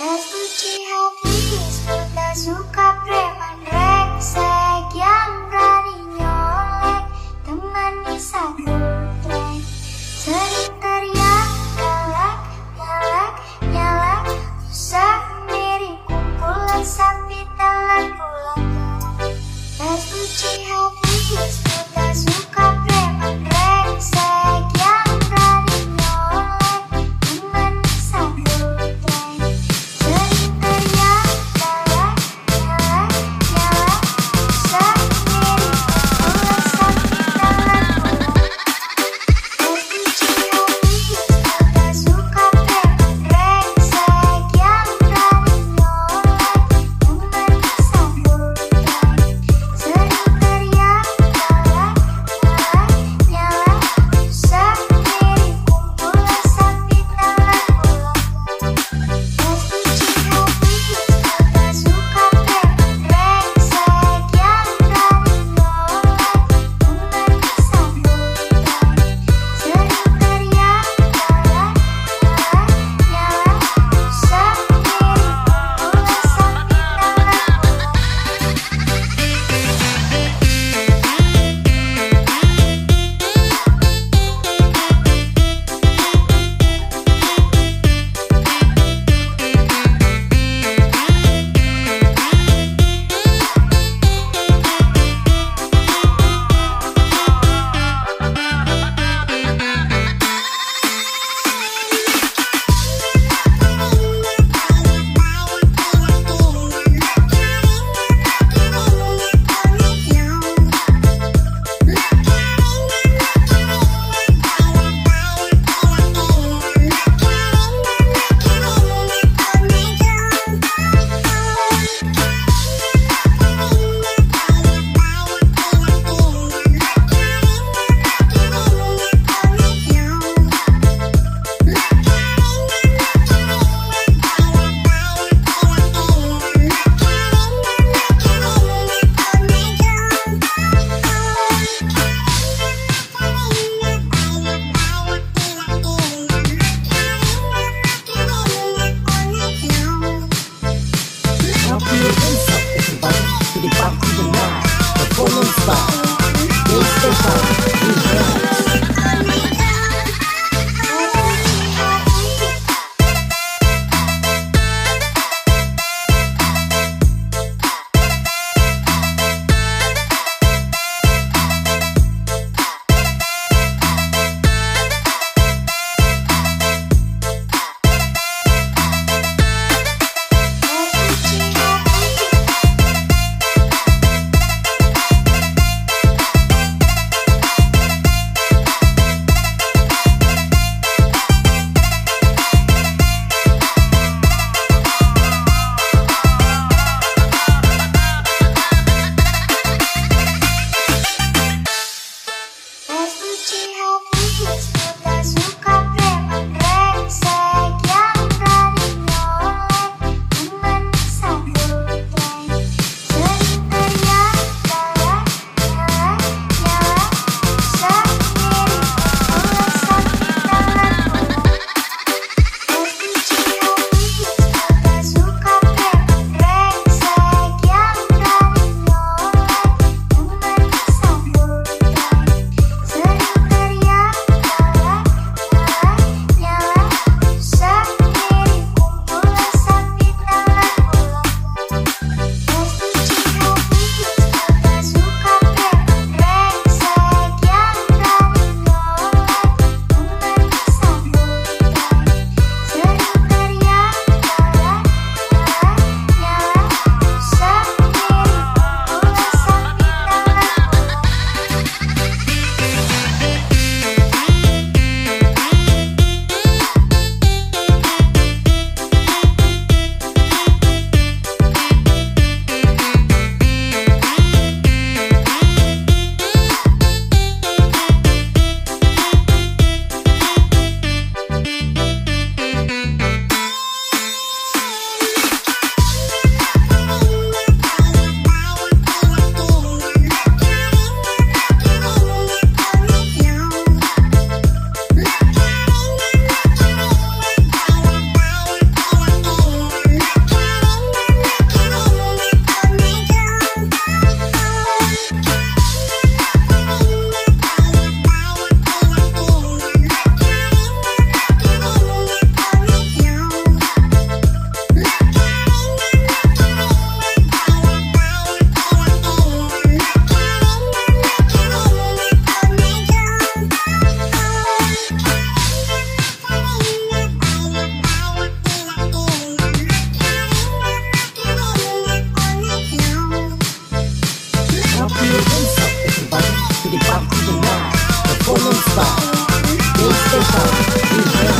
Tak suci hati sudah suka preman reksa Station pessoal.